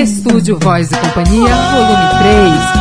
Estúdio Voz e Companhia, volume 3.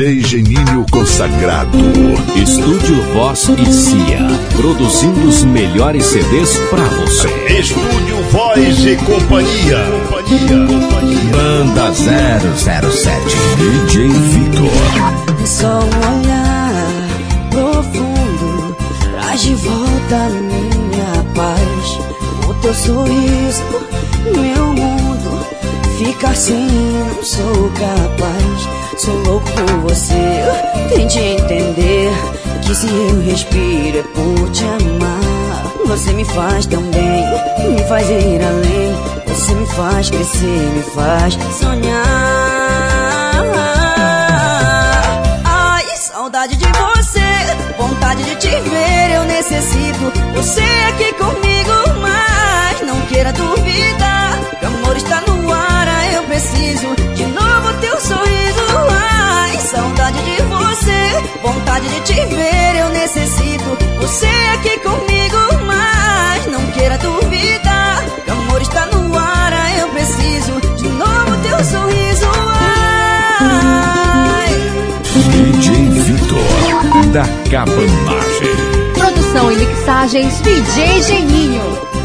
DJ Geninho Consagrado. Estúdio Voz e Cia Produzindo os melhores CDs pra você Estúdio Voz e Companhia. Companhia. Companhia. Banda 007 DJ Vitor É só um olhar profundo Traz de volta a minha paz O teu sorriso, meu mundo Fica assim, não sou capaz Sou louco por você. Tente entender Que se eu respiro é por te amar. Você me faz tão bem Me faz ir além. Você me faz crescer, me faz sonhar. Ai, saudade de você, vontade de te ver, eu necessito você aqui comigo, mas não queira duvidar, que o amor está no ar, eu preciso de novo teu sorriso. Ai, saudade de você, vontade de te ver, eu necessito você aqui comigo, mas não queira duvidar, que o amor está no ar, ah, eu preciso de novo teu sorriso. Ai. DJ Vitor da Cabanagem Produção e mixagens DJ Geninho.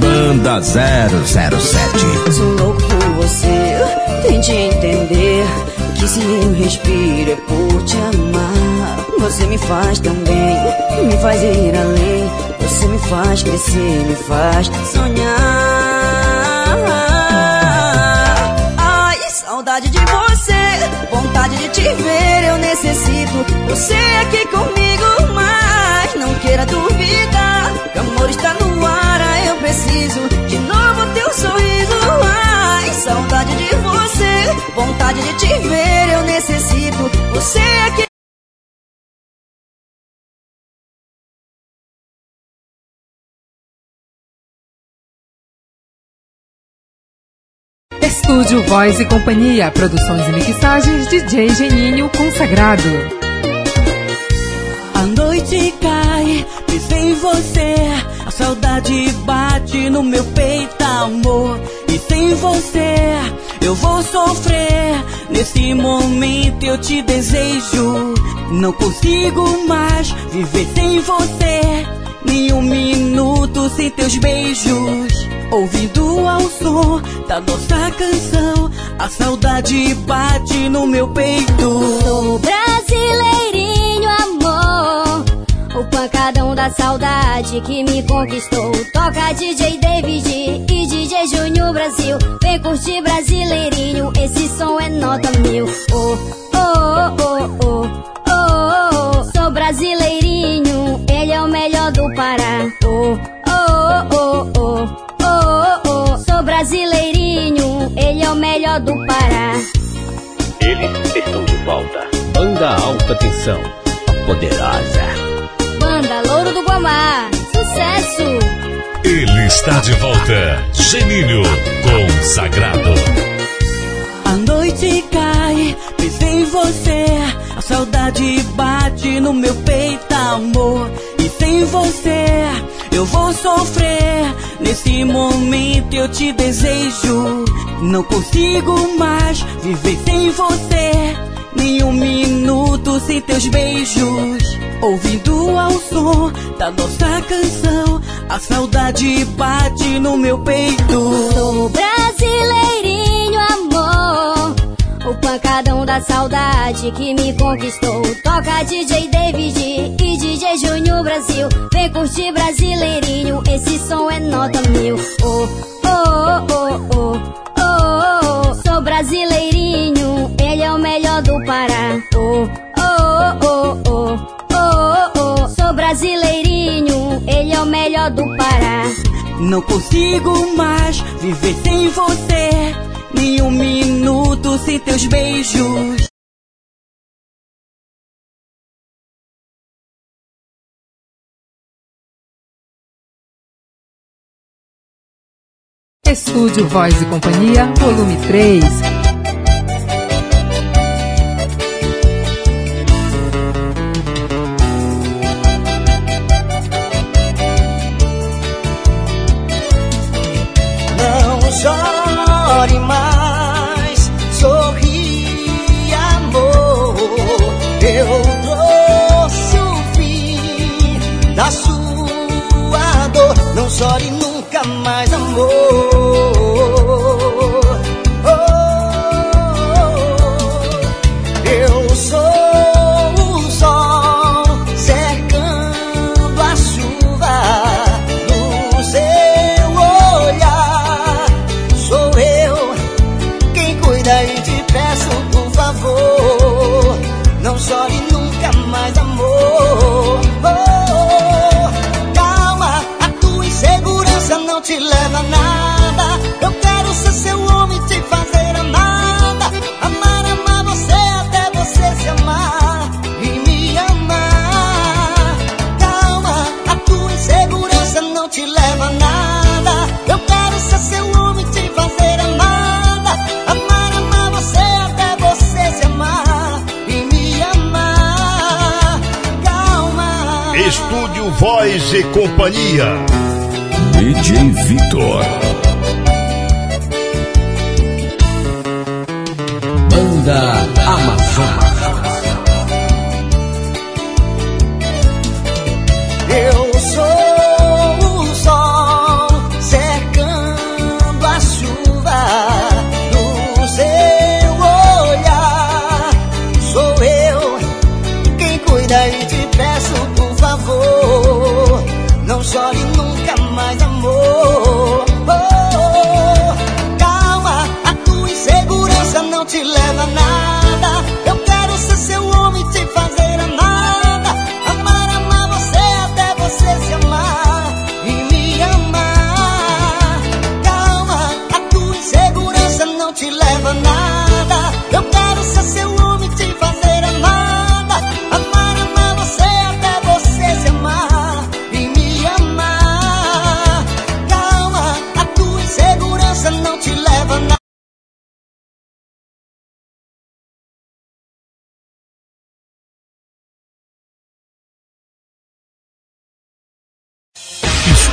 Banda 007 Sou louco por você, tente entender Que se eu respiro é por te amar. Você me faz tão bem, me faz ir além. Você me faz crescer, me faz sonhar. Saudade de você, vontade de te ver, eu necessito. Você aqui comigo, queira duvidar. Que amor está no ar, eu preciso de novo teu sorriso. Ai, saudade de você, vontade de te ver, eu necessito você aqui. Estúdio Voz e Companhia, produções e mixagens DJ Geninho Consagrado. Cai, pensei em você. A saudade bate no meu peito, amor. E sem você eu vou sofrer. Nesse momento eu te desejo. Não consigo mais viver sem você. Nem um minuto sem teus beijos. Ouvindo ao som da nossa canção, a saudade bate no meu peito. Sou brasileirinho, amor. O pancadão da saudade que me conquistou. Toca DJ David e DJ Júnior Brasil. Vem curtir brasileirinho, esse som é nota mil. Oh, oh, oh, oh, oh, oh. Sou brasileirinho, ele é o melhor do Pará. Oh, oh, oh, oh, oh, oh, oh. Sou brasileirinho, ele é o melhor do Pará. Eles estão de volta. Banda Alta Tensão, a poderosa. Banda Louro do Guamá, sucesso! Ele está de volta. Geninho consagrado. A noite cai, pensei em você. A saudade bate no meu peito, amor. E sem você eu vou sofrer. Nesse momento eu te desejo. Não consigo mais viver sem você. Nem um minuto sem teus beijos. Ouvindo ao som da nossa canção, a saudade bate no meu peito. Sou brasileirinho, amor. O pancadão da saudade que me conquistou. Toca DJ David e DJ Júnior Brasil. Vem curtir brasileirinho, esse som é nota mil. Oh, oh, oh, oh, oh, oh, Oh, oh, oh, oh, oh, oh, oh. Sou brasileirinho, ele é o melhor do Pará. Não consigo mais viver sem você. Nem um minuto sem teus beijos. Estúdio Voz e Companhia, volume 3. Estúdio Voz e Companhia. DJ Vitor. Banda Amazonas.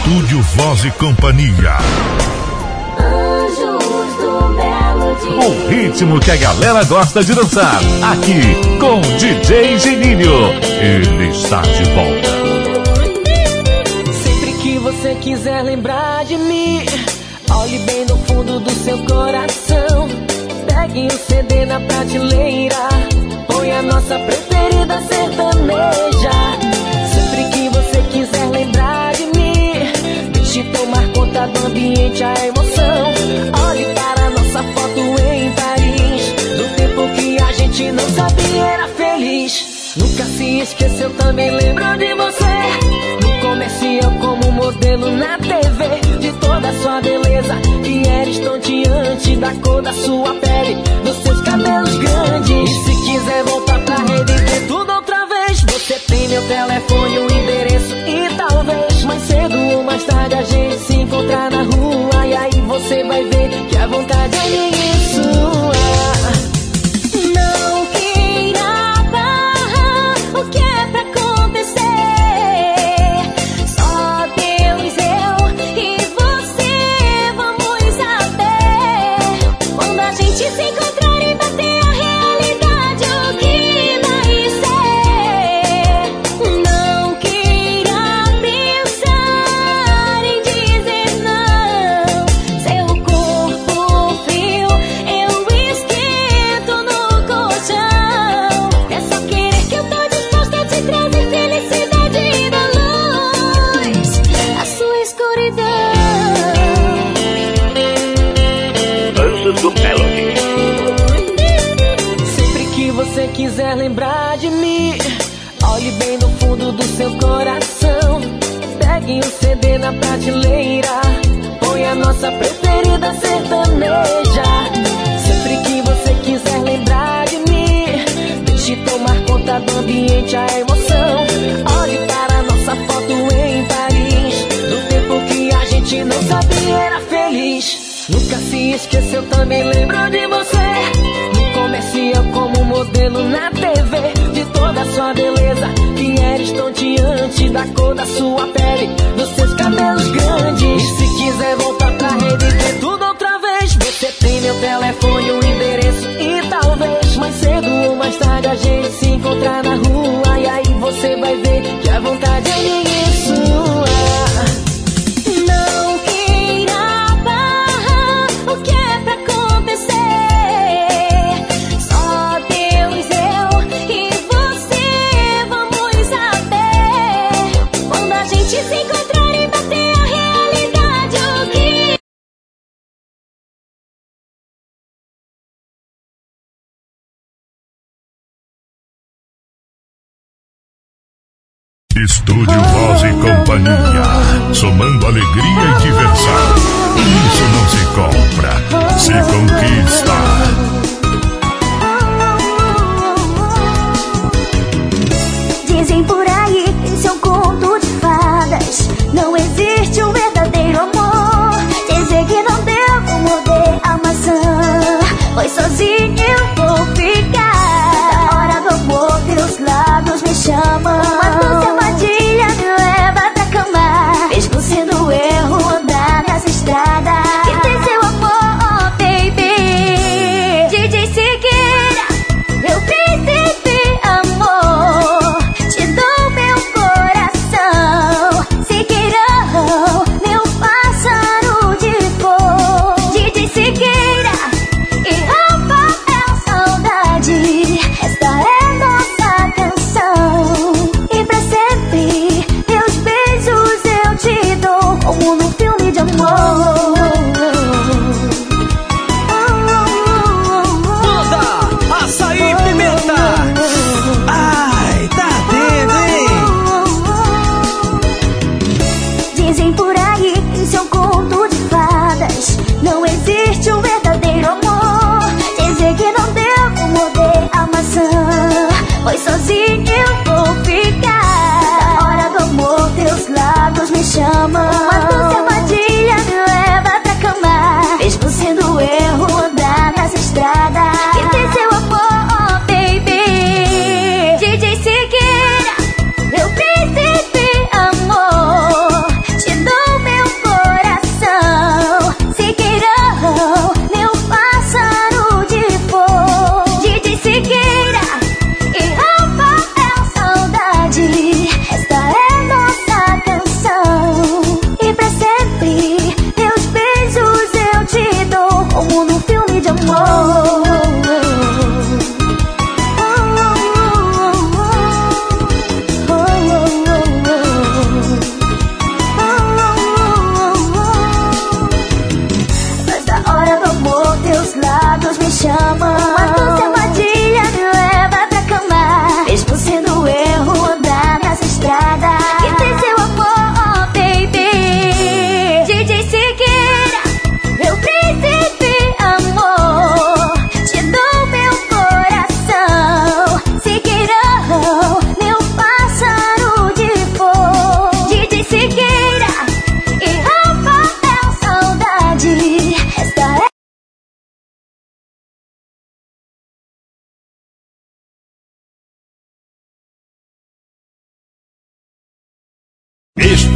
Estúdio Voz e Companhia. Anjos do Melody. O ritmo que a galera gosta de dançar. Aqui com DJ Geninho. Ele está de volta. Sempre que você quiser lembrar de mim, olhe bem no fundo do seu coração. Pegue o CD na prateleira. Põe a nossa preferida sertaneja. gente tomar conta do ambiente, a emoção. Olhe para nossa foto em Paris, do tempo que a gente não sabia era Nunca se esqueceu, também lembrou de você. No comercial como modelo na TV. De toda sua beleza, que era estonteante. Da cor da sua pele, dos seus cabelos grandes. E se quiser voltar pra ver tudo outra vez, você tem meu telefone, o endereço e talvez mais cedo ou mais tarde a gente se encontrar na rua. E aí você vai ver que a vontade é isso.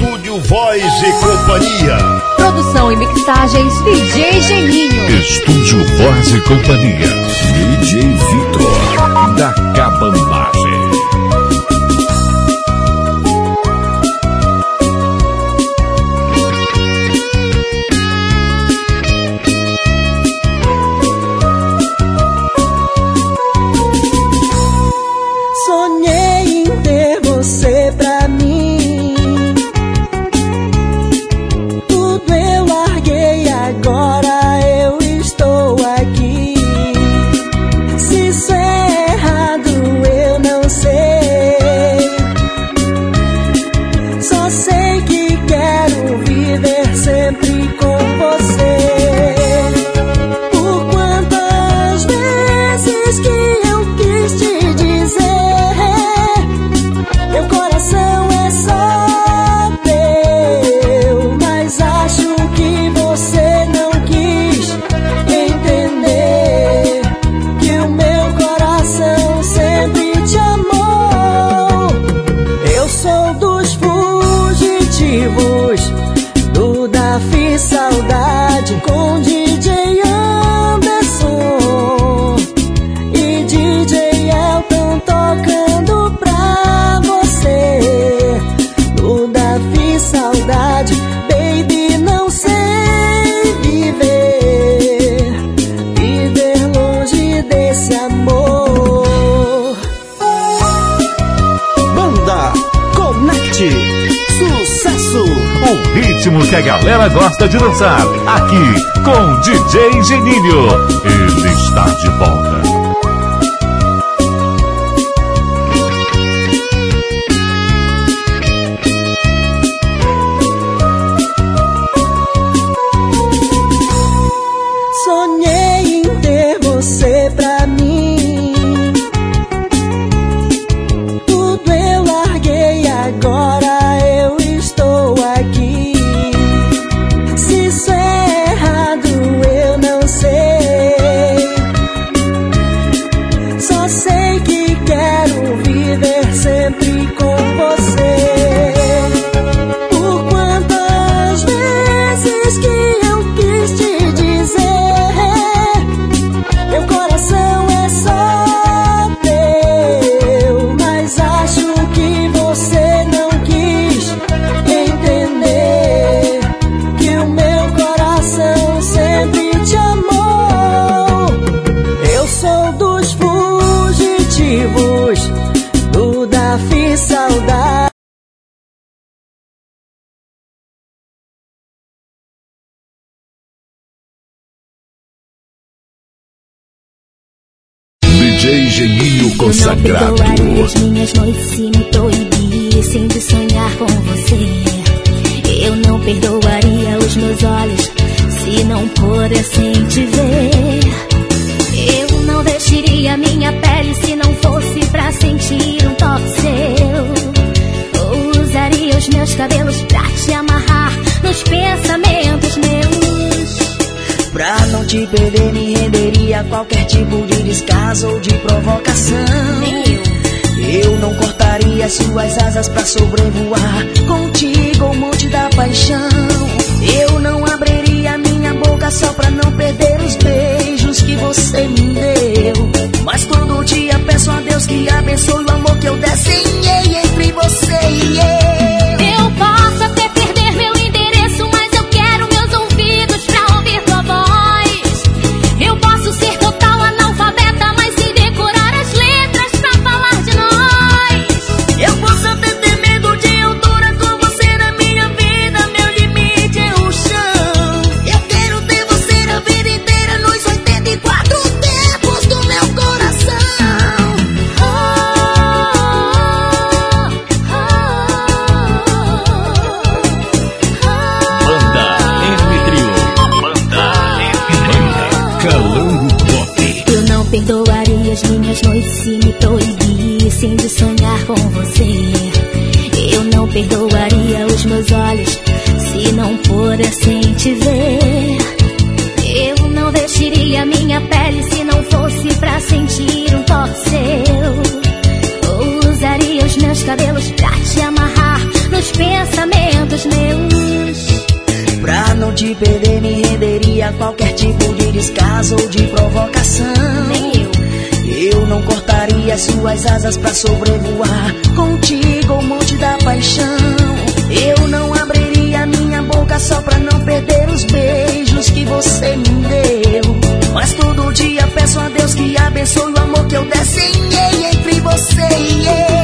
Estúdio Voz e Companhia. Produção e mixagens DJ Geninho. Estúdio Voz e Companhia. DJ Vitor, da que a galera gosta de dançar. Aqui com DJ Geninho. Ele está de volta. Eu não perdoaria as minhas noites se me proibissem de sonhar com você. Eu não perdoaria os meus olhos se não pudessem te ver. Eu não vestiria minha pele se não fosse pra sentir um toque seu. Ou usaria os meus cabelos pra te amarrar nos pensamentos meus. Pra não te perder, me renderia qualquer tipo de descaso ou de provocação. Eu não cortaria suas asas pra sobrevoar contigo o monte da paixão. Eu não abriria minha boca só pra não perder os beijos que você me deu. Mas todo dia peço a Deus que abençoe o amor que eu desenhei entre você e eu. Me proibissem de sonhar com você. Eu não perdoaria os meus olhos se não pudessem te ver. Eu não vestiria minha pele se não fosse pra sentir um toque seu. Ou usaria os meus cabelos pra te amarrar nos pensamentos medo de perder me renderia a qualquer tipo de descaso ou de provocação. Nem eu. Eu não cortaria suas asas pra sobrevoar contigo o monte da paixão. Eu não abriria minha boca só pra não perder os beijos que você me deu. Mas todo dia peço a Deus que abençoe o amor que eu desenhei entre você e eu.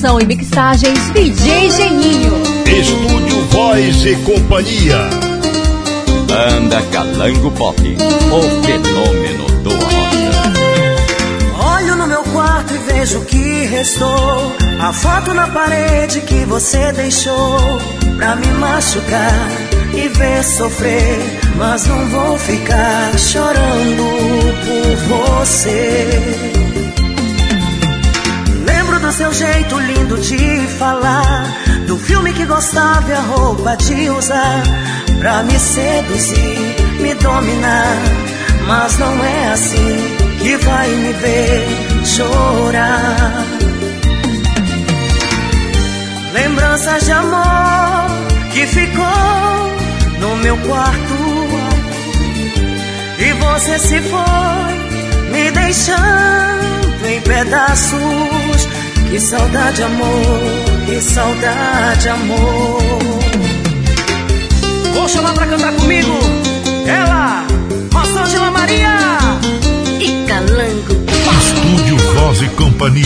Produção e mixagens DJ Geninho. Estúdio Voz e Companhia. Banda Calango Pop, o fenômeno do roda. Olho no meu quarto e vejo o que restou. A foto na parede que você deixou pra me machucar e ver sofrer. Mas não vou ficar chorando por você. Do seu jeito lindo de falar, do filme que gostava e a roupa de usar pra me seduzir, me dominar. Mas não é assim que vai me ver chorar. Lembranças de amor que ficou no meu quarto. E você se foi, me deixando em pedaços. Que saudade, amor, que saudade, amor. Vou chamar pra cantar comigo ela, Rosângela Maria. E calango. Estúdio Voz e Companhia.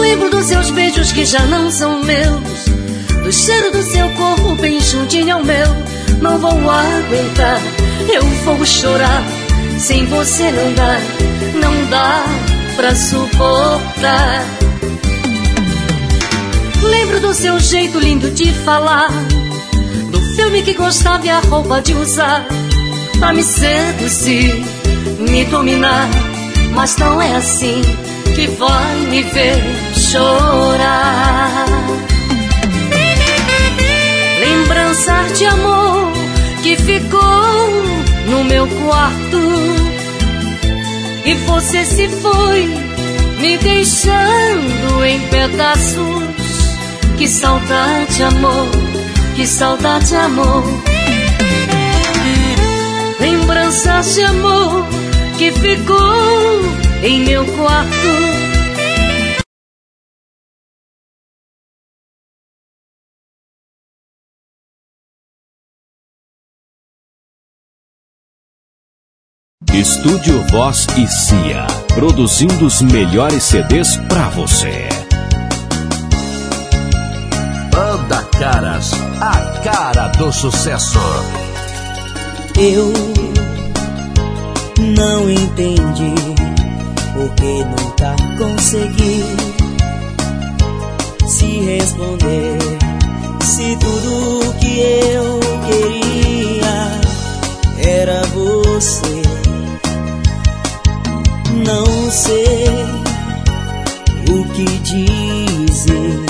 Lembro dos seus beijos que já não são meus. Do cheiro do seu corpo bem juntinho ao meu. Não vou aguentar, eu vou chorar. Sem você não dá, não dá pra suportar. Lembro do seu jeito lindo de falar. Do filme que gostava e a roupa de usar. Pra me seduzir, me dominar. Mas não é assim que vai me ver chorar. Lembranças de amor que ficou no meu quarto. E você se foi, me deixando em pedaços. Que saudade, amor, que saudade, amor. Lembranças de amor que ficou em meu quarto. Estúdio Voz e Cia, produzindo os melhores CDs pra você. Banda Caras, a cara do sucesso. Eu não entendi porque nunca consegui se responder. Se tudo que eu queria era você, não sei o que dizer.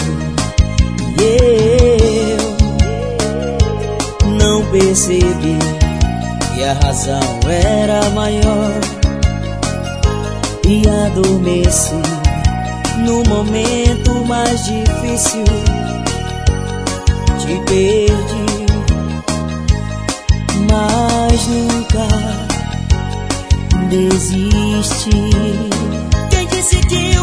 E eu não percebi que a razão era maior e adormeci no momento mais difícil. Te perdi, mas nunca desisti. Quem disse que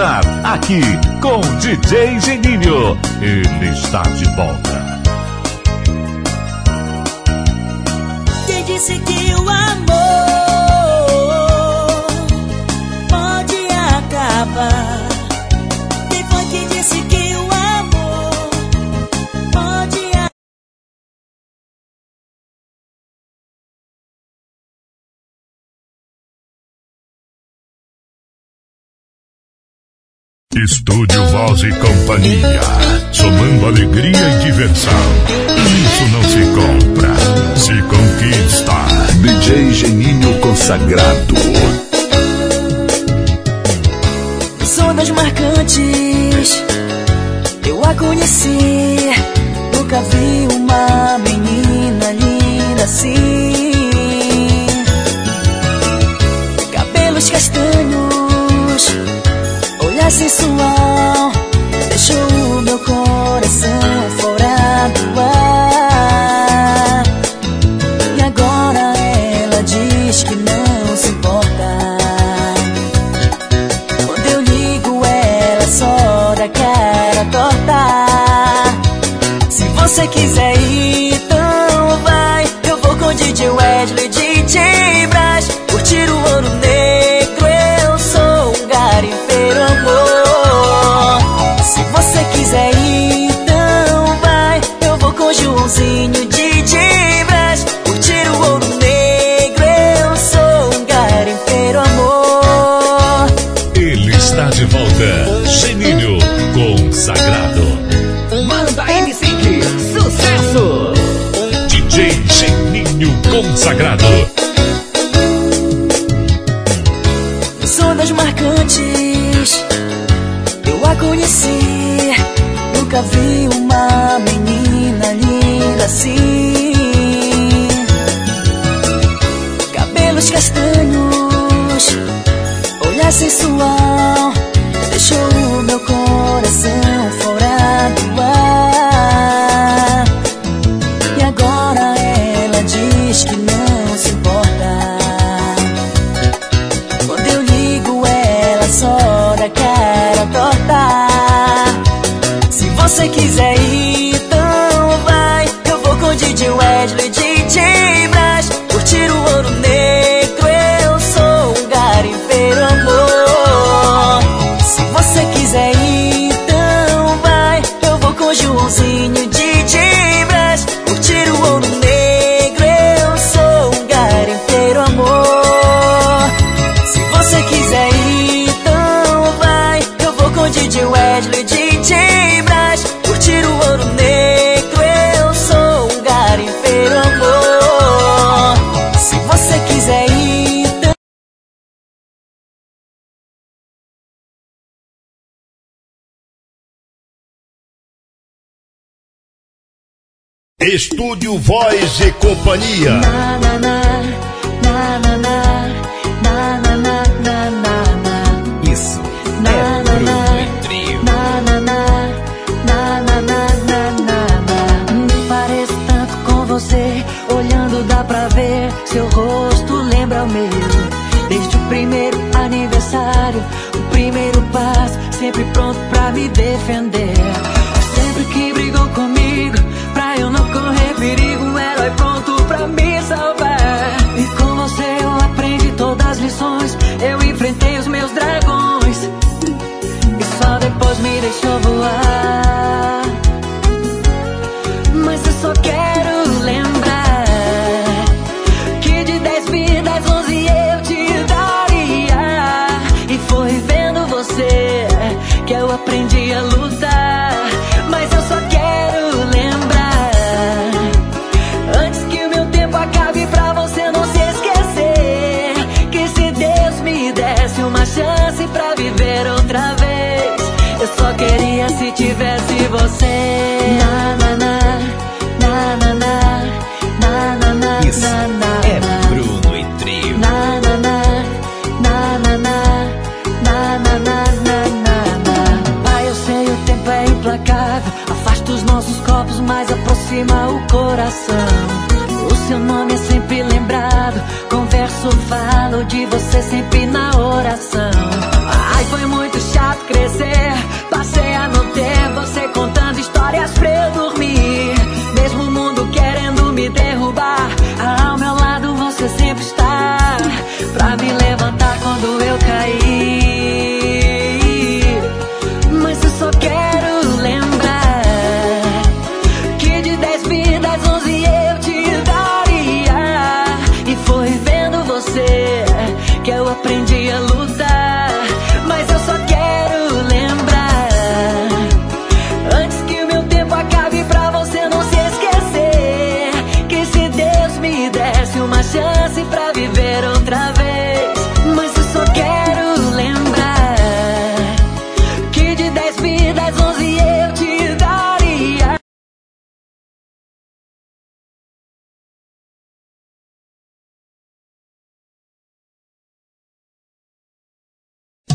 dançar aqui com DJ Geninho. Ele está de volta. Estúdio Voz e Companhia, somando alegria e diversão. Isso não se compra, se conquista. DJ Geninho Consagrado. Zonas marcantes, eu a conheci. Nunca vi uma menina linda assim. Cabelos castanhos sensual Deixou o meu corpo Estúdio Voz e Companhia. Na, na, na, Isso. É trio. Me pareço tanto com você, olhando dá pra ver seu rosto lembra o meu. Desde o primeiro aniversário, o primeiro passo, sempre pronto pra me defender. De você sempre na oração.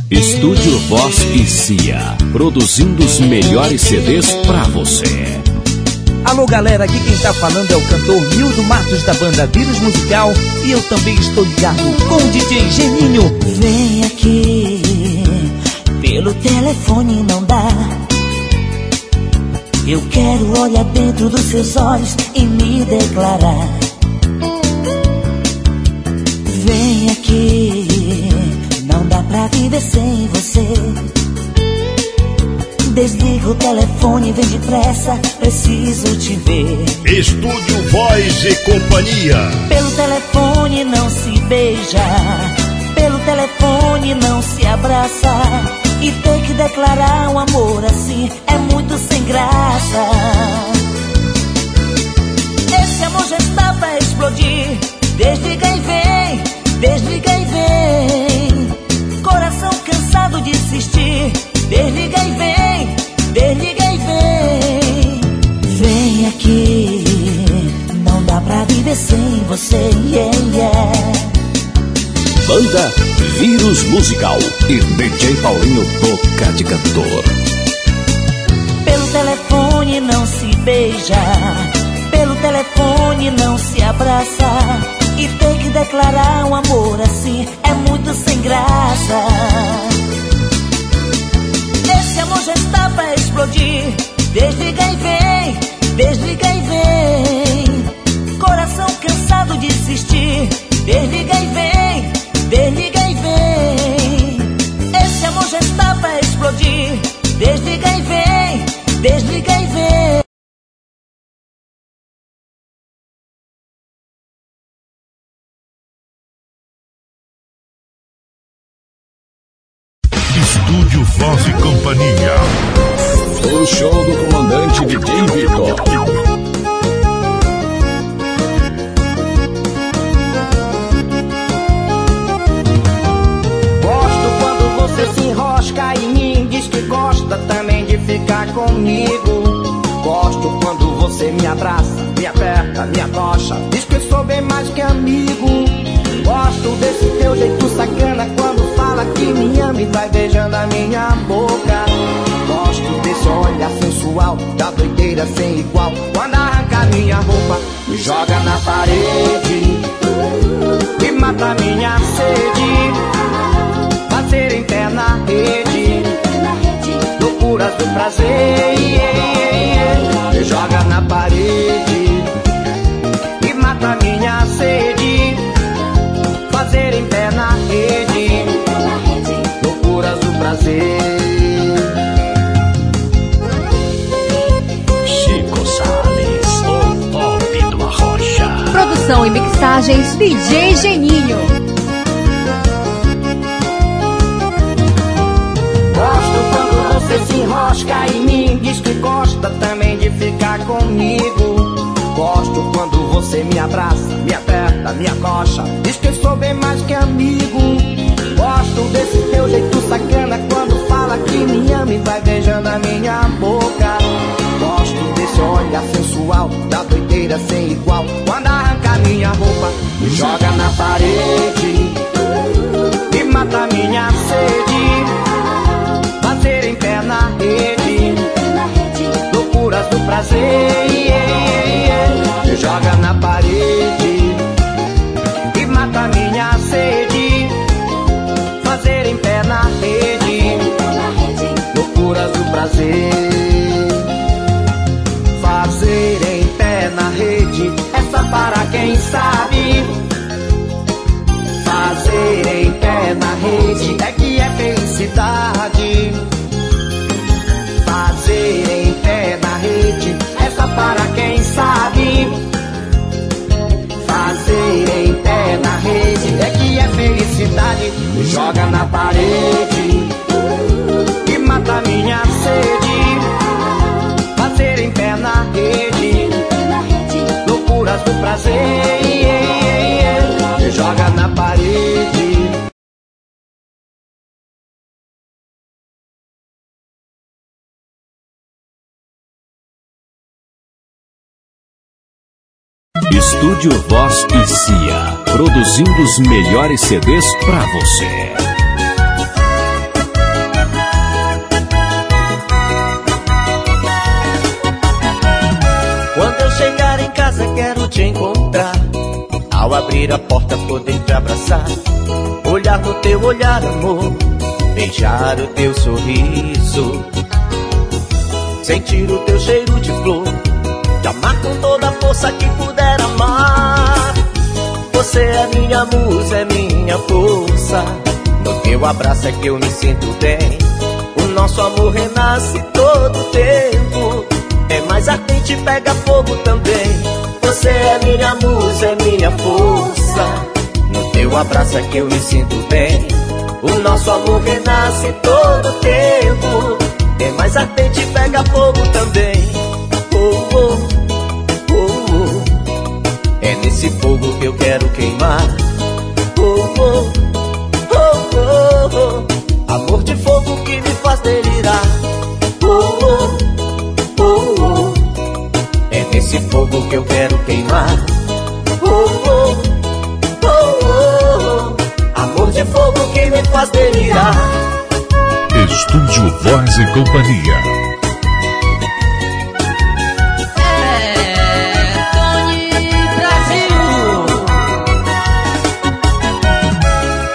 Estúdio Voz e Cia, produzindo os melhores CDs pra você. Alô galera, aqui quem tá falando é o cantor Nildo Matos da banda Vírus Musical e eu também estou ligado com o DJ Geninho. Vem aqui, pelo telefone não dá. Eu quero olhar dentro dos seus olhos e me declarar. Vem aqui, pra viver sem você. Desliga o telefone, vem depressa, preciso te ver. Estúdio Voz e Companhia. Pelo telefone não se beija, pelo telefone não se abraça. E ter que declarar um amor assim é muito sem graça. Esse amor já está pra explodir. Desliga e vem, desliga e vem. Coração cansado de insistir. Desliga e vem, desliga e vem. Vem aqui, não dá pra viver sem você. Yeah, yeah. Banda Vírus Musical e DJ Paulinho Boca de Cantor. Pelo telefone não se beija, pelo telefone não se abraça. E ter que declarar um amor assim é muito sem graça. Está pra explodir. Desliga e vem, desliga e vem. Coração cansado de insistir. Desliga e vem, desliga e vem. Esse amor já está pra explodir. Desliga e vem, desliga e vem. Voz e Companhia. O show do comandante DJ Vitor. Gosto quando você se enrosca em mim, diz que gosta também de ficar comigo. Gosto quando você me abraça, me aperta, me atocha, diz que sou bem mais que amigo. Gosto desse teu jeito sacana quando fala que me ama e vai beijando a minha boca. Gosto desse olhar sensual, da doideira sem igual. Quando arranca minha roupa, me joga na parede e mata minha sede. Fazer em pé na rede, loucuras do prazer. Me joga na parede e mata minha sede. Fazer em pé na rede, Chico Salles, o top do Arrocha. Produção e mixagens DJ Geninho. Gosto quando você se enrosca em mim, diz que gosta também de ficar comigo. Gosto quando você me abraça, me aperta, me acocha, diz que sou bem mais que amigo. Gosto desse teu jeito sacana que me ama e vai beijando a minha boca. Gosto desse olhar sensual, da doideira sem igual. Quando arranca minha roupa, me joga na parede e mata minha sede. Fazer em pé na rede, loucuras do prazer. yeah, joga na parede e mata minha sede. Fazer em pé na prazer. Fazer em pé na rede, essa para quem sabe. Fazer em pé na rede é que é felicidade. Fazer em pé na rede, essa para quem sabe. Fazer em pé na rede é que é felicidade. Joga na parede loucuras do prazer. Joga na parede. Estúdio Voz e Cia, produzindo os melhores CDs pra você. Ao abrir a porta poder te abraçar. Olhar no teu olhar amor. Beijar o teu sorriso. Sentir o teu cheiro de flor. Te amar com toda a força que puder amar. Você é minha musa, é minha força. No teu abraço é que eu me sinto bem. O nosso amor renasce todo tempo. É mais ardente, pega fogo também. Você é minha musa, é minha força. No teu abraço é que eu me sinto bem. O nosso amor renasce todo tempo. É mais ardente, pega fogo também. Oh, oh, oh, oh. É nesse fogo que eu quero queimar. Oh, oh, oh, oh, oh. Amor de fogo que me faz delirar. Oh, oh. Nesse fogo que eu quero queimar. Oh, oh, oh, oh. Amor de fogo que me faz delirar. Estúdio Voz e Companhia. É, Tony Brasil.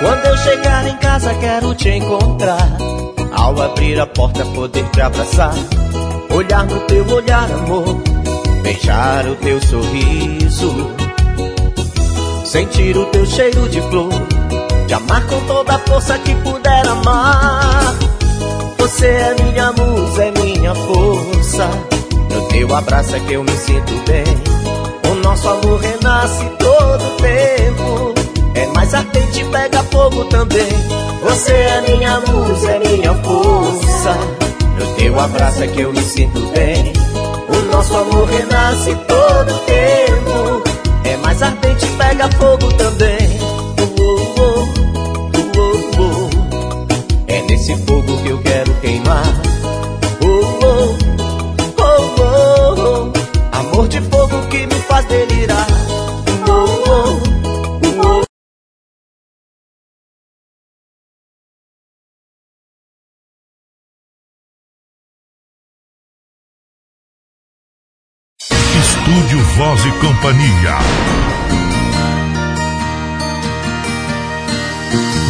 Quando eu chegar em casa quero te encontrar. Ao abrir a porta poder te abraçar. Olhar no teu olhar, amor. Beijar o teu sorriso. Sentir o teu cheiro de flor. Te amar com toda a força que puder amar. Você é minha musa, é minha força. No teu abraço é que eu me sinto bem. O nosso amor renasce todo tempo. É mais ardente, pega fogo também. Você é minha musa, é minha força. No teu abraço é que eu me sinto bem. O nosso amor Voz e Companhia.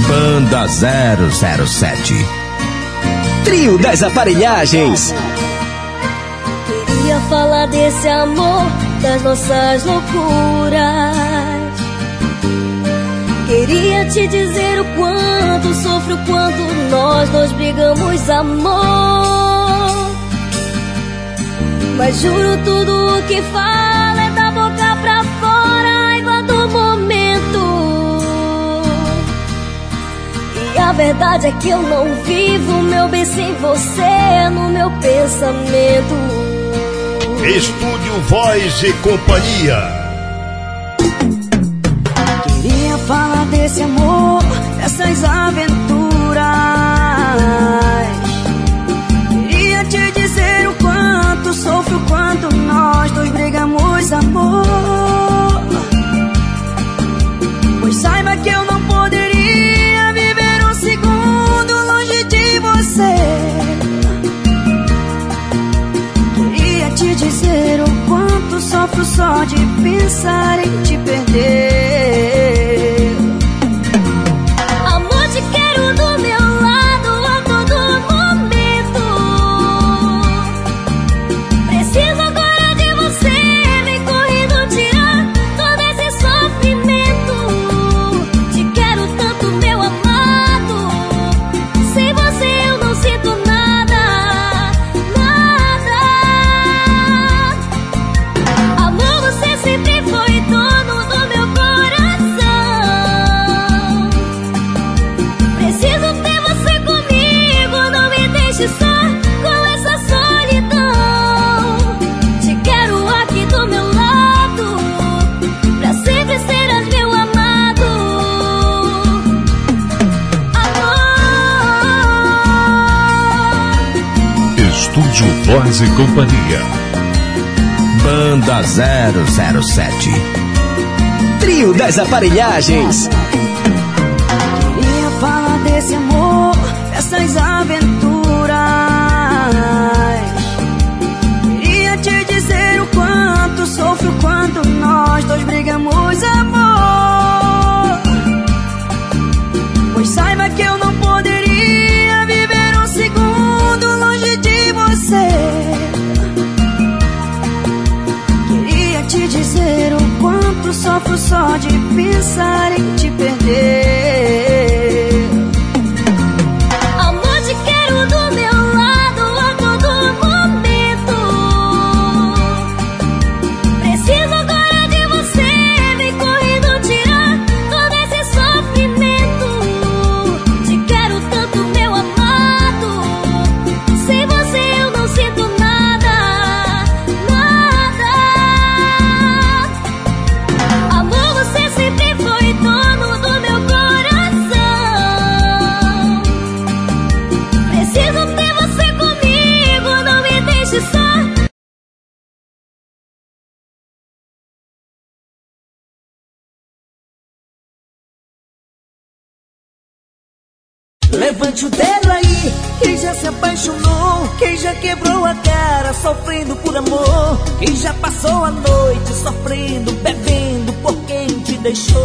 Banda 007. Trio das aparelhagens. Queria falar desse amor, das nossas loucuras. Queria te dizer o quanto sofro quando nós dois brigamos, amor. Mas juro tudo o que fala a verdade é que eu não vivo meu bem sem você no meu pensamento. Estúdio Voz e Companhia. Queria falar desse amor, dessas aventuras. Queria te dizer o quanto sofro quando nós dois brigamos, amor. Sofro só de pensar em te perder. Voz e Companhia. Banda 007. Trio das Aparelhagens. Queria falar desse amor, dessas aventuras. Sofro só de pensar em te perder. Apaixonou, quem já quebrou a cara sofrendo por amor, quem já passou a noite sofrendo, bebendo por quem te deixou.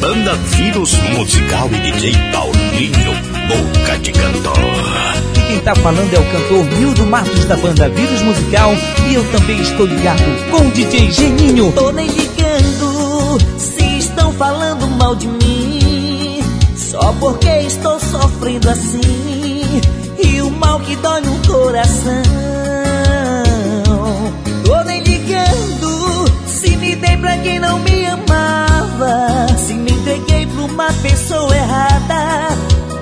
Banda Vírus Musical e DJ Paulinho, Boca de Cantor. Quem tá falando é o cantor Mildo Matos da banda Vírus Musical e eu também estou ligado com o DJ Geninho. Tô nem ligando se estão falando mal de mim, só porque estou sofrendo assim e o mal que dói no coração. Tô nem ligando se me dei pra quem não me amava, se me entreguei pra uma pessoa errada.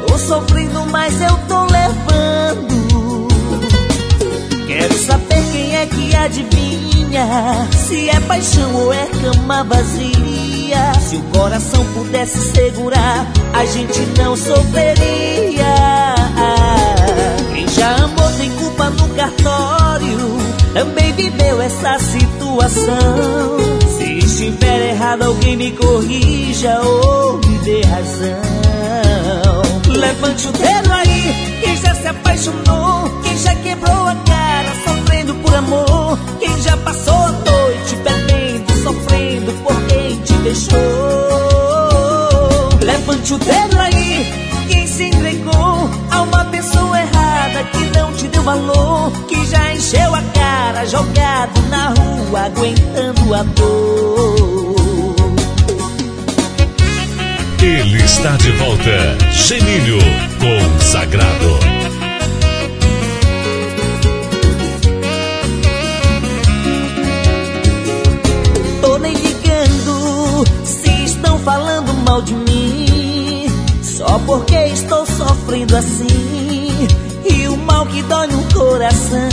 Tô sofrendo, mas eu tô levando. Quero saber quem é que adivinha Se é paixão ou é cama vazia Se o coração pudesse segurar A gente não sofreria. Quem já amou tem culpa no cartório. Também viveu essa situação. Se estiver errado alguém me corrija Ou me dê razão. Levante o dedo aí Quem já se apaixonou Quem já quebrou a cara Sofrendo por amor Quem já passou Levante o dedo aí Quem se entregou A uma pessoa errada Que não te deu valor Que já encheu a cara Jogado na rua Aguentando a dor Ele está de volta. Geninho consagrado. Só porque estou sofrendo assim. E o mal que dói no coração.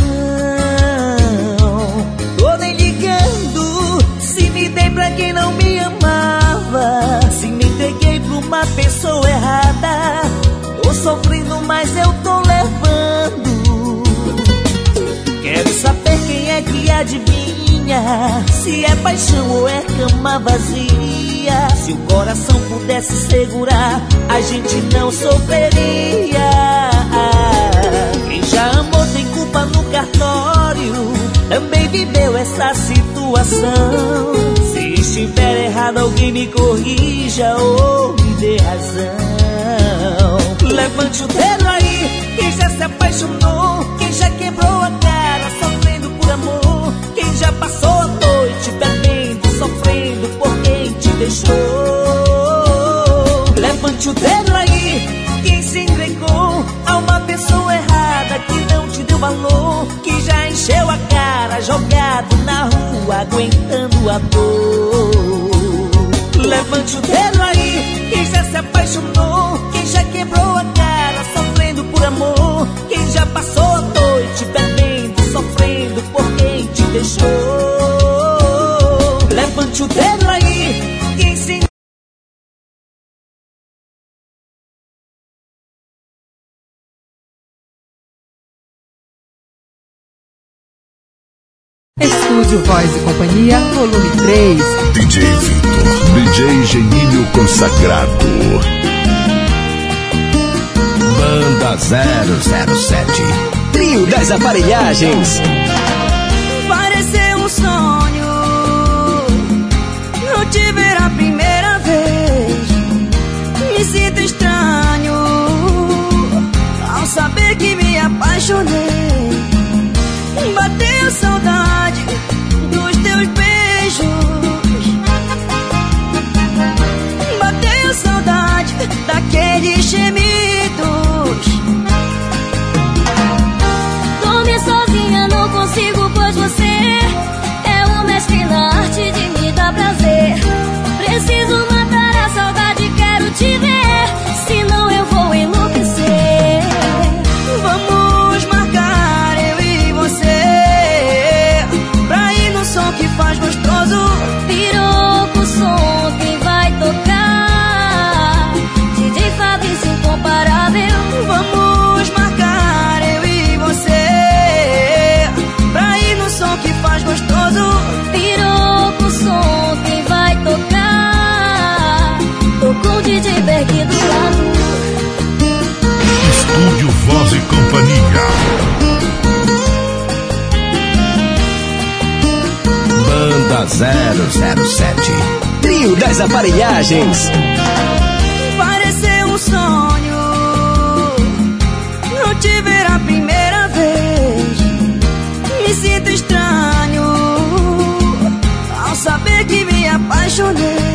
Tô nem ligando se me dei pra quem não me amava. Se me entreguei pra uma pessoa errada. Tô sofrendo, mas eu tô levando. Quero saber quem é que adivinha Se é paixão ou é cama vazia Se o coração pudesse segurar A gente não sofreria Quem já amou tem culpa no cartório Também deu essa situação. Se estiver errado, alguém me corrija ou me dê razão. Levante o dedo aí, quem já se apaixonou, quem já quebrou a cara, deixou. Levante o dedo aí, quem se entregou a uma pessoa errada que não te deu valor, que já encheu a cara, jogado na rua, aguentando a dor. Levante o dedo aí, quem já se apaixonou, Estúdio Voz e Companhia, volume 3. DJ Vitor, DJ Geninho Consagrado. Banda 007. Trio das Aparelhagens. Pareceu um sonho Não te ver a primeira vez Me sinto estranho Companhia. Banda 007. Trio das Aparelhagens. Pareceu um sonho Não te ver a primeira vez Me sinto estranho Ao saber que me apaixonei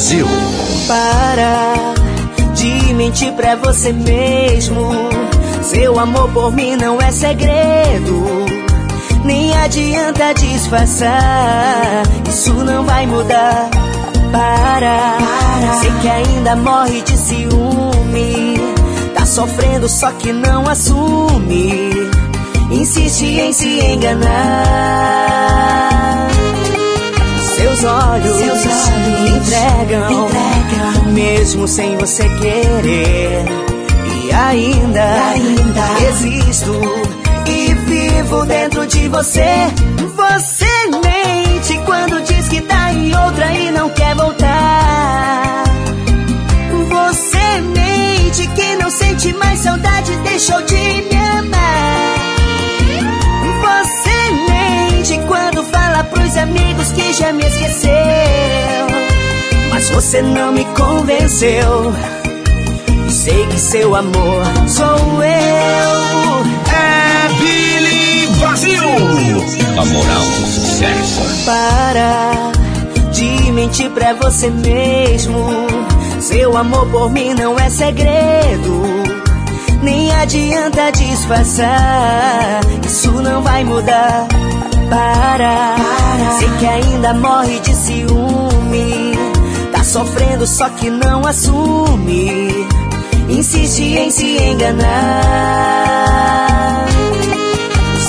Brasil. Para de mentir pra você mesmo. Seu amor por mim não é segredo. Nem adianta disfarçar, isso não vai mudar. Para, sei que ainda morre de ciúme. Tá sofrendo, só que não assume. Insiste em se enganar. Seus olhos, Seus olhos me entregam, me entregam. mesmo sem você querer. E ainda, ainda existo e vivo dentro de você. Você mente quando diz que tá em outra e não quer voltar. Você mente que não sente mais saudade, deixou de me amar. Pros amigos que já me esqueceu. Mas você não me convenceu. E sei que seu amor sou eu. É Billy Brasil. A moral sucesso. Para de mentir pra você mesmo. Seu amor por mim não é segredo. Nem adianta disfarçar, isso não vai mudar. Para, sei que ainda morre de ciúme. Tá sofrendo, só que não assume. Insiste em se enganar.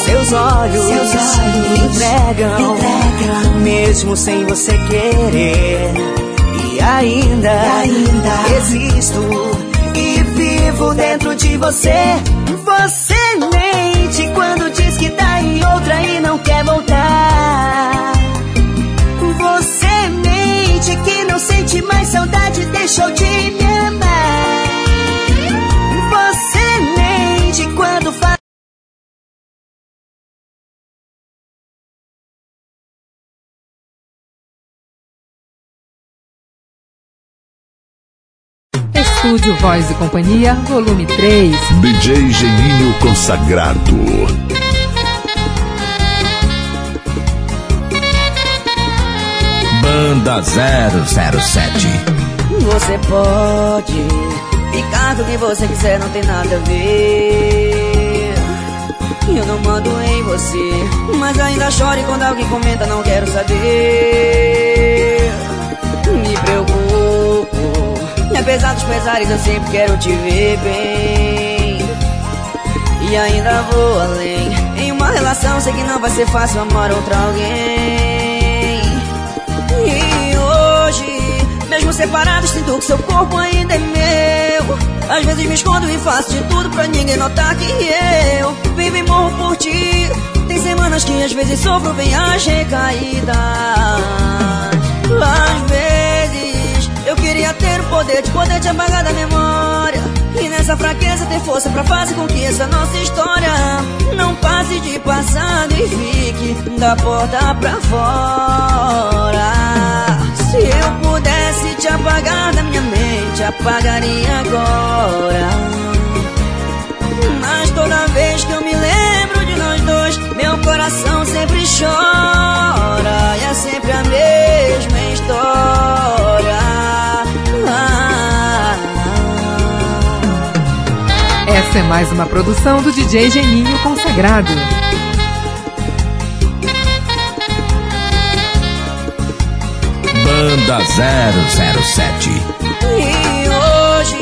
Seus olhos, Seus olhos me entregam, entregam, mesmo sem você querer. E ainda, e ainda existo e vivo dentro de você. Você quer voltar. Você mente que não sente mais saudade, deixou de me amar. Você mente quando fala. Estúdio Voz e Companhia, volume 3. DJ Geninho Consagrado. Banda 007. Você pode ficar com quem você quiser, não tem nada a ver. Eu não mando em você, mas ainda chore quando alguém comenta, não quero saber. Me preocupo, e apesar dos pesares, eu sempre quero te ver bem. E ainda vou além. Em uma relação, sei que não vai ser fácil amar outra alguém. Mesmo separados, sinto que seu corpo ainda é meu. Às vezes me escondo e faço de tudo pra ninguém notar que eu vivo e morro por ti. Tem semanas que às vezes sofro bem as recaídas. Às vezes eu queria ter o poder de poder te apagar da memória. E nessa fraqueza ter força pra fazer com que essa nossa história não passe de passado e fique da porta pra fora. Se eu pudesse te apagar da minha mente, apagaria agora. Mas toda vez que eu me lembro de nós dois, meu coração sempre chora. E é sempre a mesma história. Ah, Essa é mais uma produção do DJ Geninho Consagrado. Banda 007. E hoje,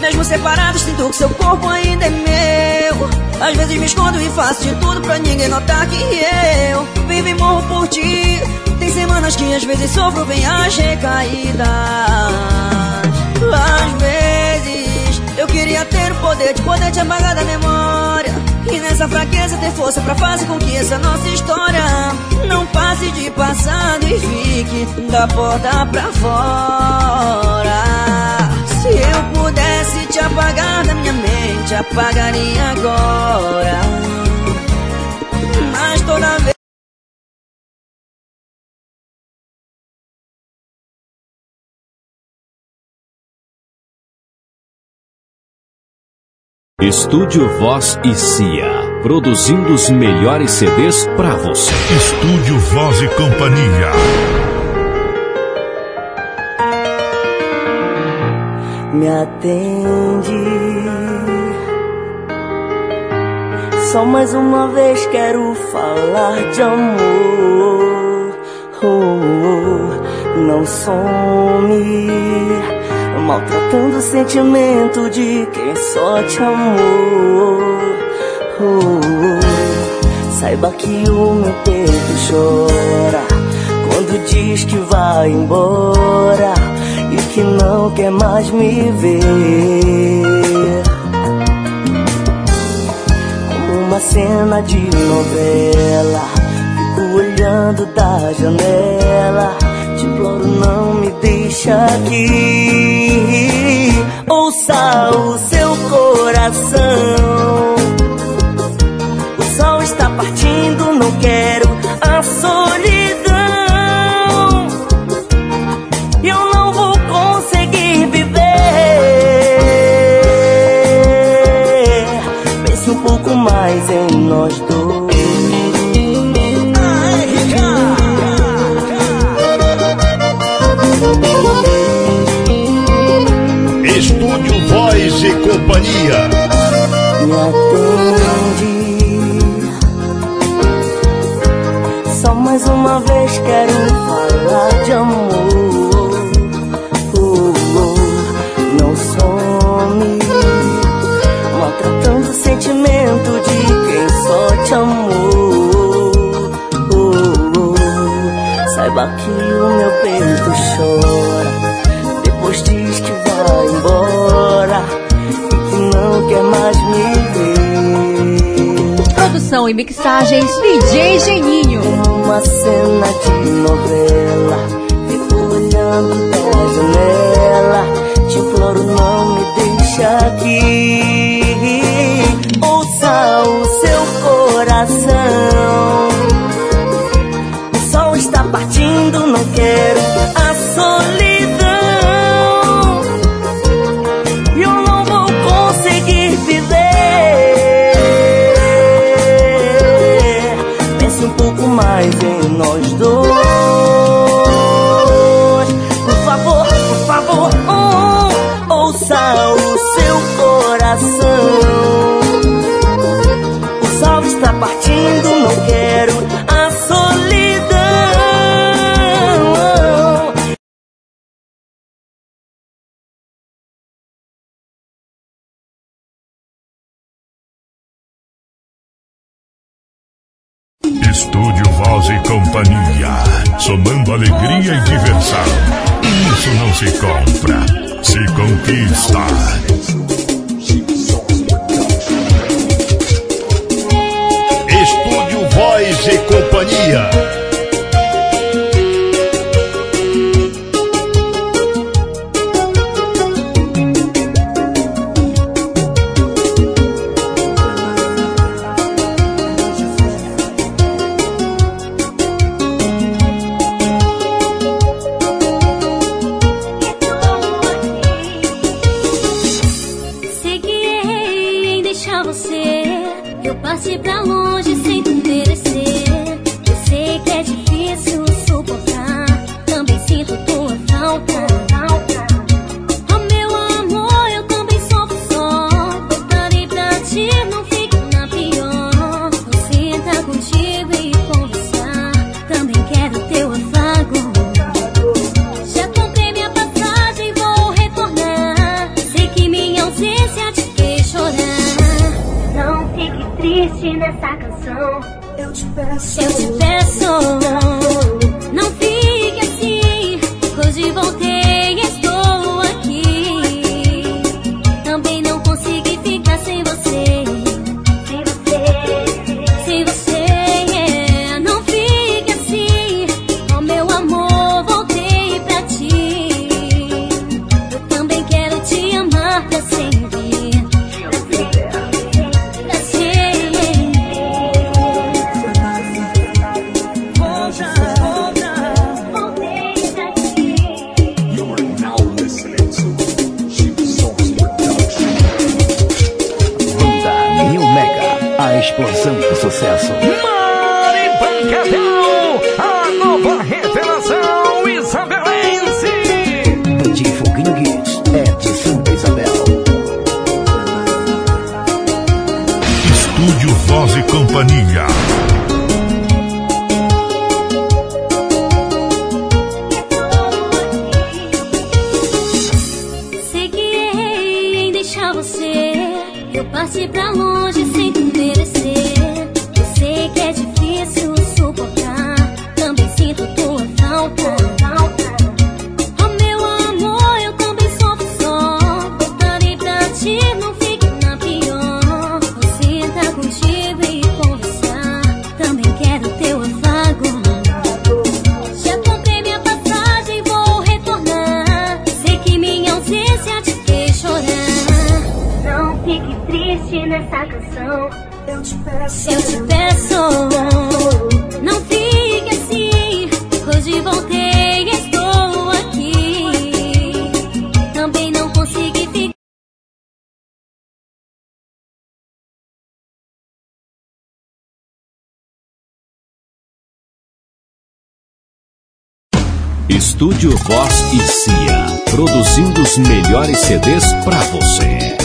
mesmo separados, sinto que seu corpo ainda é meu. Às vezes me escondo e faço de tudo pra ninguém notar que eu vivo e morro por ti. Tem semanas que às vezes sofro bem as recaídas. Às vezes eu queria ter o poder de poder te apagar da memória. E nessa fraqueza ter força pra fazer com que essa nossa história não passe de passado e fique da porta pra fora. Se eu pudesse te apagar da minha mente, apagaria agora. Mas toda vez. Estúdio Voz e Cia, produzindo os melhores CDs pra você. Estúdio Voz e Companhia. me atende. Só mais uma vez quero falar de amor. Oh, oh, não some, maltratando o sentimento de quem só te amou. Saiba que o meu peito chora quando diz que vai embora e que não quer mais me ver. Como uma cena de novela, fico olhando da janela. Te imploro, não me deixa aqui. Ouça o seu coração. Quero a solidão. Eu não vou conseguir viver. Pense um pouco mais em nós você. Eu passei pra longe sem te merecer. Eu sei que é difícil. So. Estúdio Voz e Cia, produzindo os melhores CDs para você.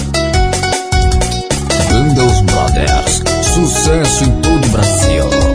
Windows Brothers, sucesso em todo o Brasil.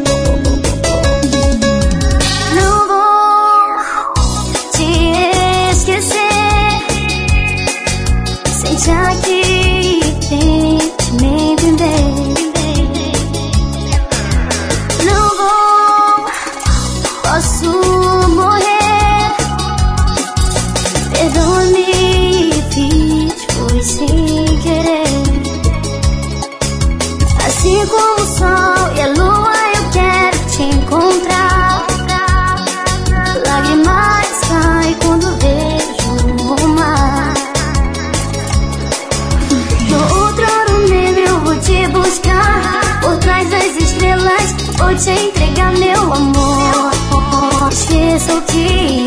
Te entregar meu amor. Esqueça o que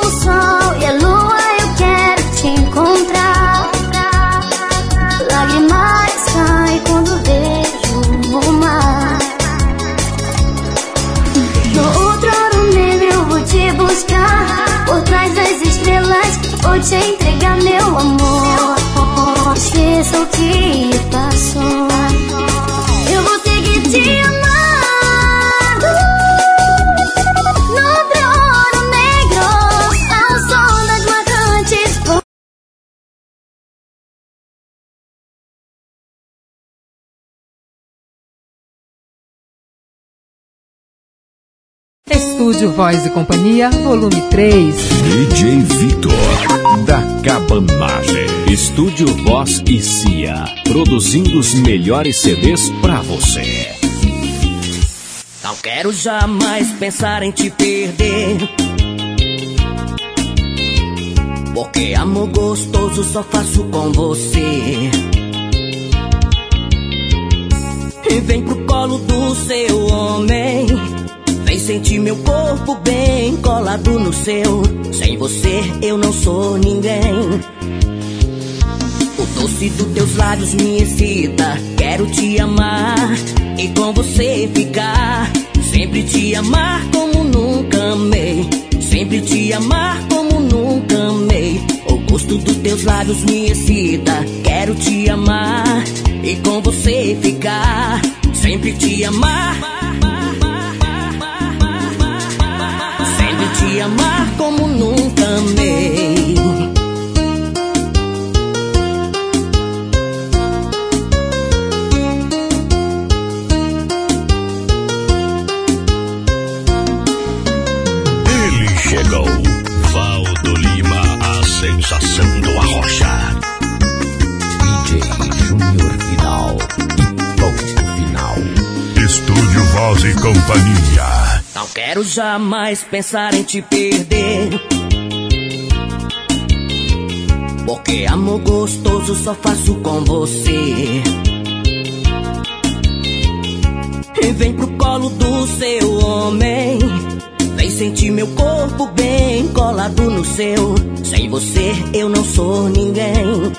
o sol e a lua, eu quero te encontrar. Lágrimas caem quando vejo o mar. No outro ouro negro eu vou te buscar. Por trás das estrelas, vou te entregar meu amor. Esqueça que Estúdio Voz e Companhia, volume 3. DJ Vitor, da Cabanagem. Estúdio Voz e Cia, produzindo os melhores CDs pra você. Não quero jamais pensar em te perder. Porque amor gostoso só faço com você. E vem pro colo do seu homem. Vem sentir meu corpo bem colado no seu. Sem você eu não sou ninguém. O doce dos teus lábios me excita. Quero te amar e com você ficar. Sempre te amar como nunca amei. Sempre te amar como nunca amei. O gosto dos teus lábios me excita. Quero te amar e com você ficar. Sempre te amar. Te amar como nunca amei. Ele chegou. Valdo Lima, a sensação do Arrocha. DJ Júnior Final e ponto final. Estúdio Voz e Companhia. Não quero jamais pensar em te perder. Porque amor gostoso só faço com você. E vem pro colo do seu homem. Vem sentir meu corpo bem colado no seu. Sem você eu não sou ninguém.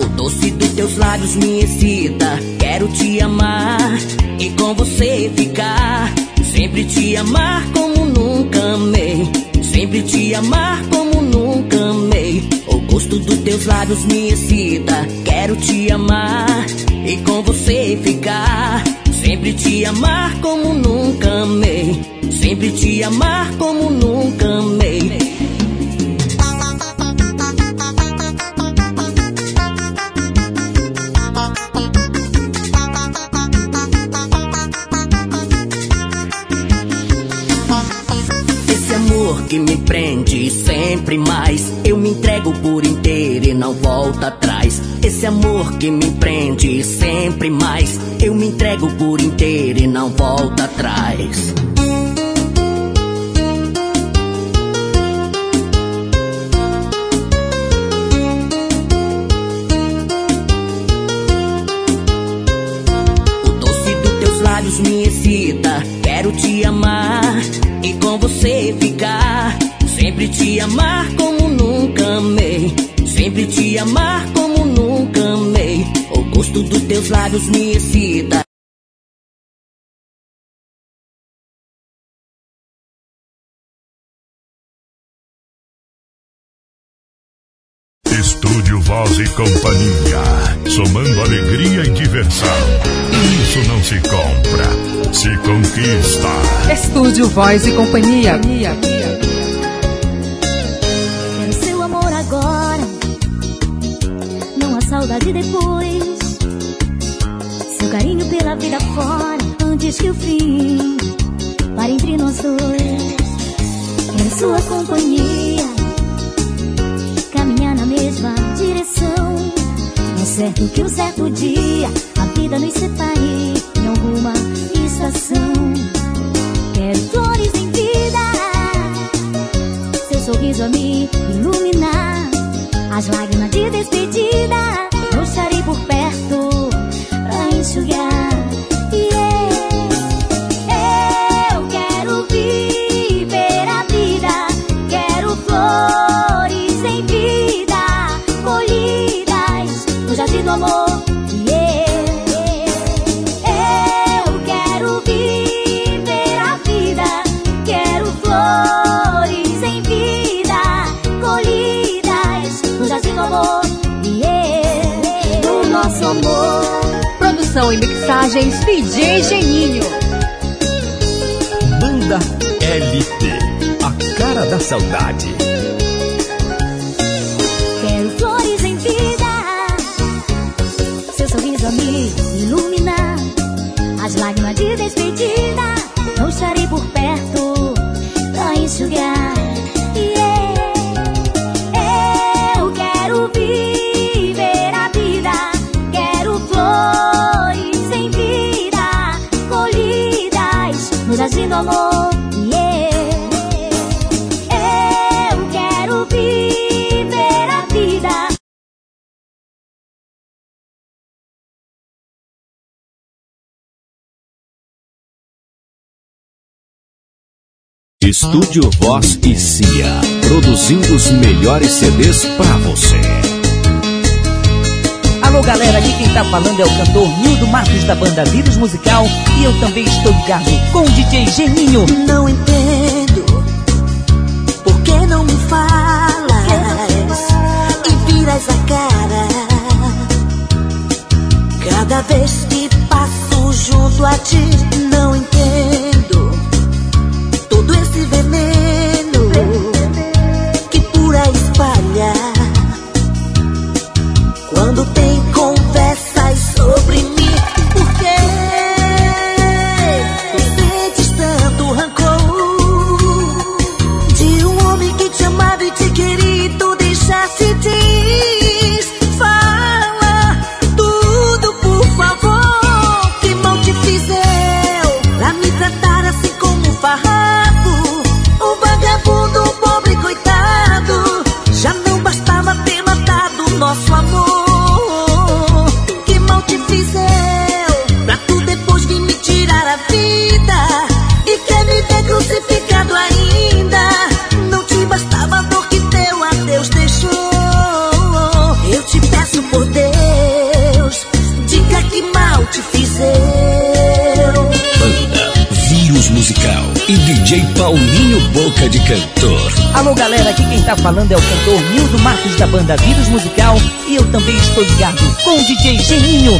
O doce dos teus lábios me excita. Quero te amar e com você ficar. Sempre te amar como nunca amei. Sempre te amar como nunca amei. O gosto dos teus lábios me excita. Quero te amar e com você ficar. Sempre te amar como nunca amei. Sempre te amar como nunca amei. Sempre mais. Eu me entrego por inteiro e não volto atrás. Esse amor que me prende sempre mais. Eu me entrego por inteiro e não volto atrás. O doce dos teus lábios me excita. Quero te amar e com você ficar. Sempre te amar como nunca amei. Sempre te amar como nunca amei. O gosto dos teus lábios me excita. Estúdio Voz e Companhia, somando alegria e diversão. Isso não se compra, se conquista. Estúdio Voz e Companhia. Saudade depois. Seu carinho pela vida fora, antes que o fim pare entre nós dois. Quero sua companhia, caminhar na mesma direção. É certo que um certo dia a vida nos separe em alguma estação. Quero flores em vida seu sorriso a me iluminar. Estúdio Voz e Cia, produzindo os melhores CDs pra você. Alô galera, aqui quem tá falando é o cantor Nildo Matos da banda Vírus Musical e eu também estou ligado com o DJ Geninho. Não entendo por que não me falas e viras a cara cada vez que passo junto a ti. Não entendo Boca de Cantor. Alô galera, aqui quem tá falando é o cantor Nildo Matos da banda Vírus Musical e eu também estou ligado com o DJ Geninho.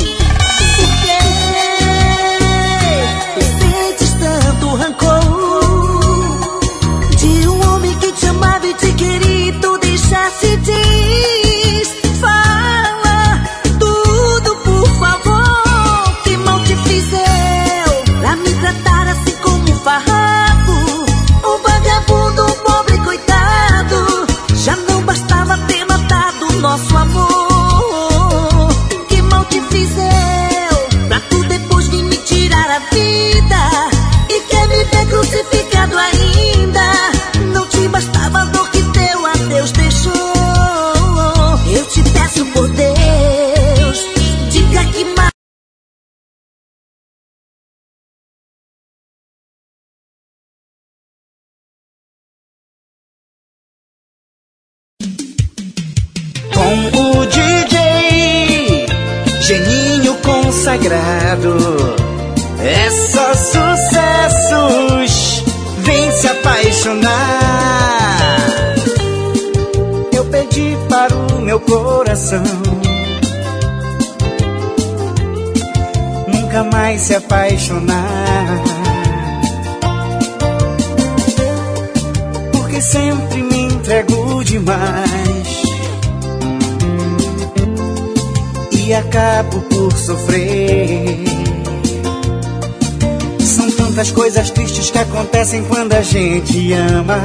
Coisas tristes que acontecem quando a gente ama.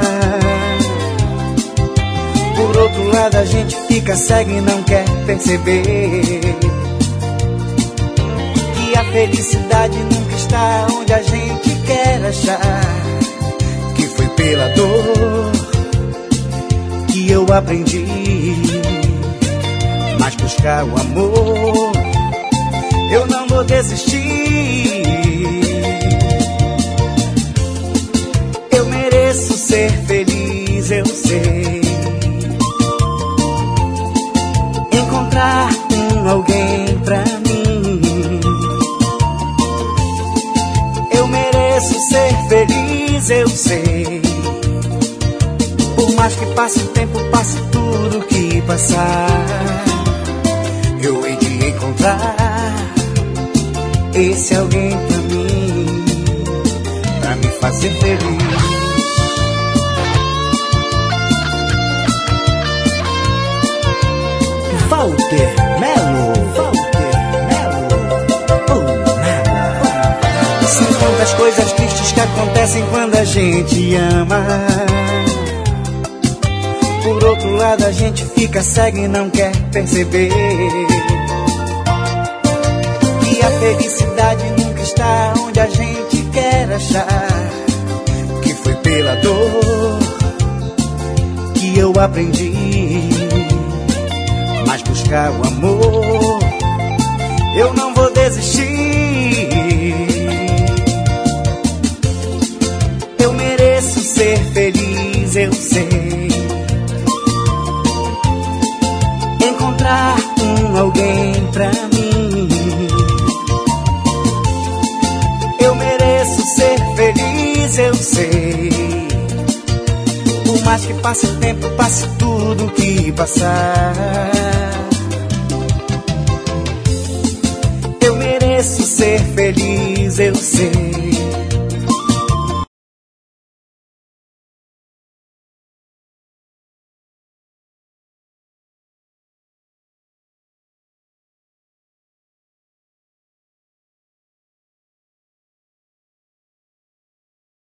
Por outro lado, a gente fica cego e não quer perceber que a felicidade nunca está onde a gente quer achar. Que foi pela dor que eu aprendi. Mas buscar o amor, eu não vou desistir. Ser feliz, eu sei. Encontrar um alguém pra mim. Eu mereço ser feliz, eu sei. Por mais que passe o tempo, passe tudo que passar. Eu hei de encontrar esse alguém pra mim, pra me fazer feliz. Walter Melo. Walter Melo. Oh, nada. São tantas coisas tristes que acontecem quando a gente ama. Por outro lado, a gente fica cego e não quer perceber que a felicidade nunca está onde a gente quer achar. Que foi pela dor que eu aprendi. O amor, eu não vou desistir. Eu mereço ser feliz, eu sei. Encontrar um alguém pra mim. Eu mereço ser feliz, eu sei. Por mais que passe o tempo, passe tudo que passar. Mereço ser feliz, eu sei.